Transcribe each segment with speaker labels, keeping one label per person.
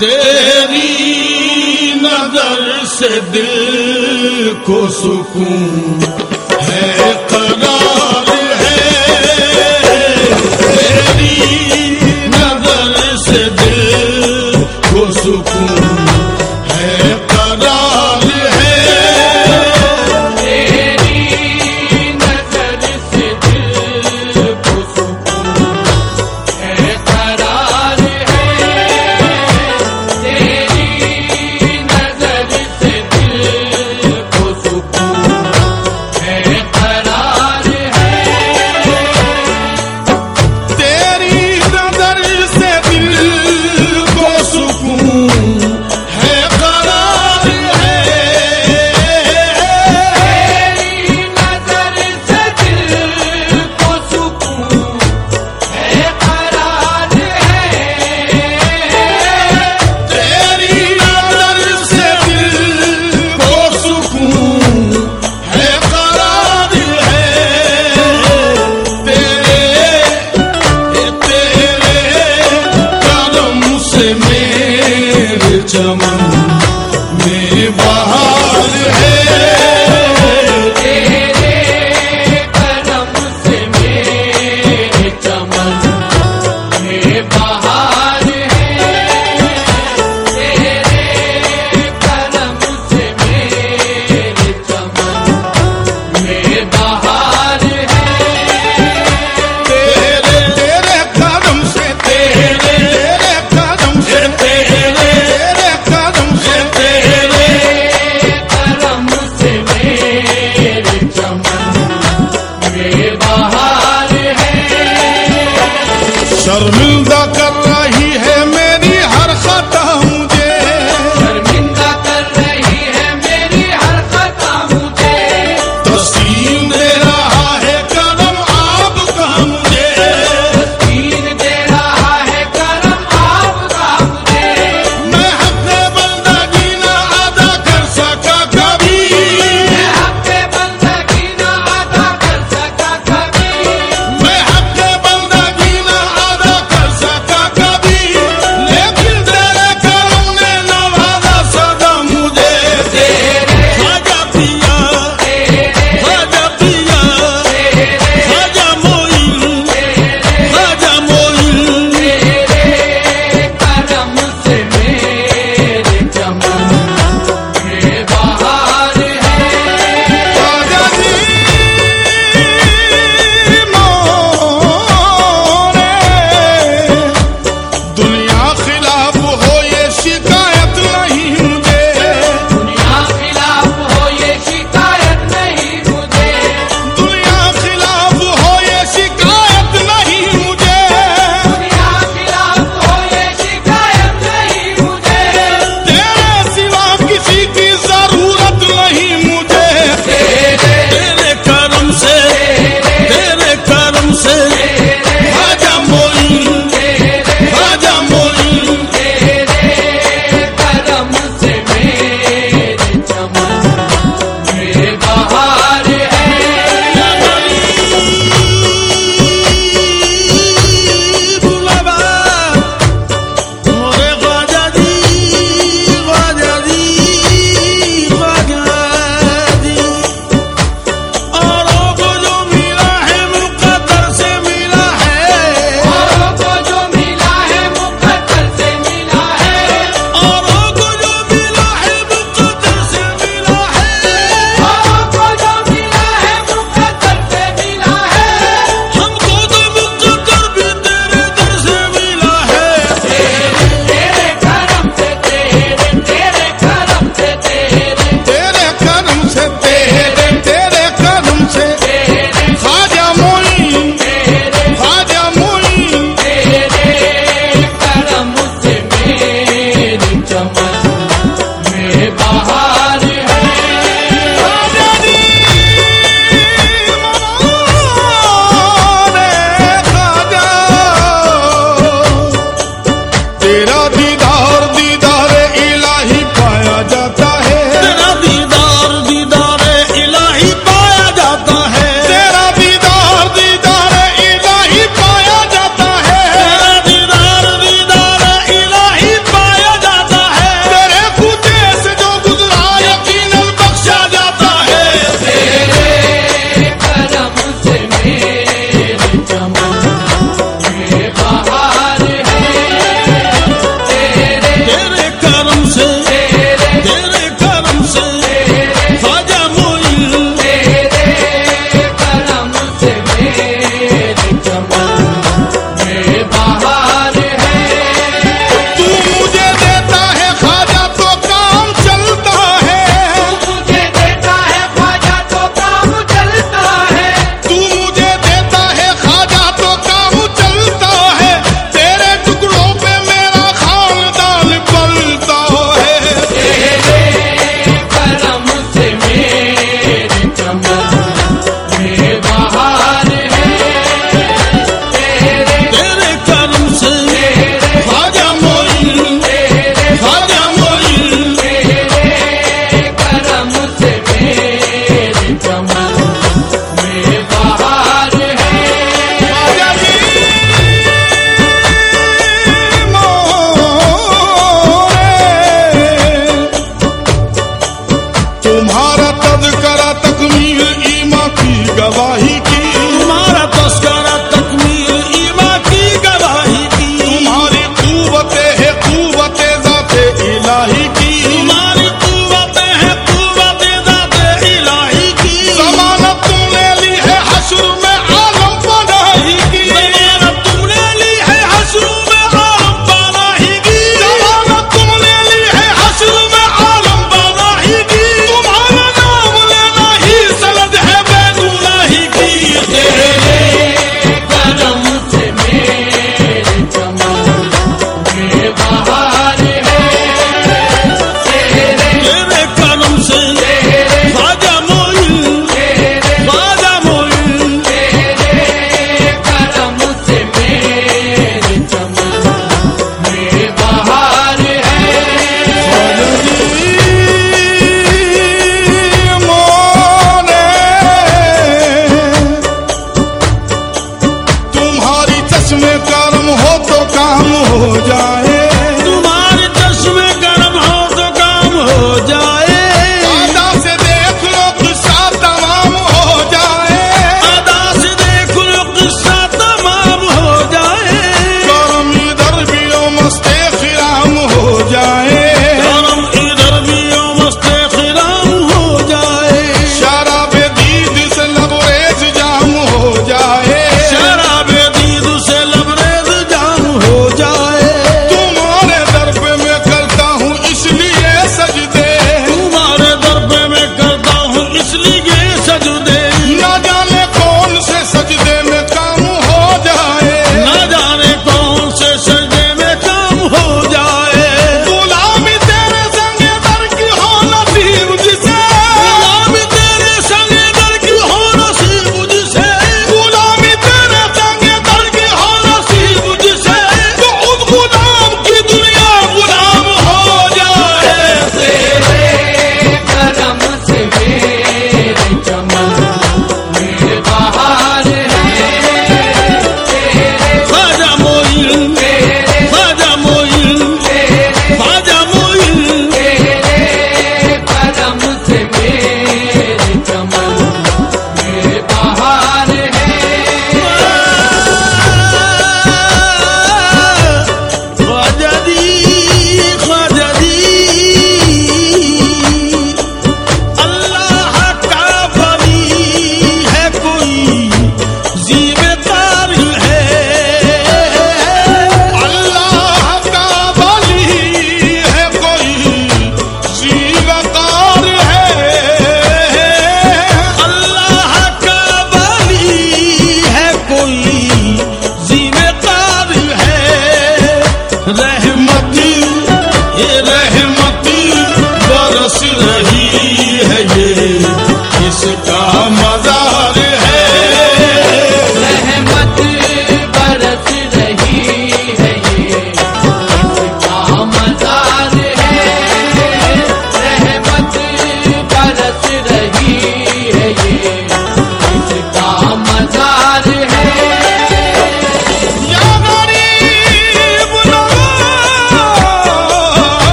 Speaker 1: तेरी नज़र से दिल को सुकून है करार है। तेरी नज़र से दिल को सुकून।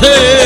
Speaker 1: sé.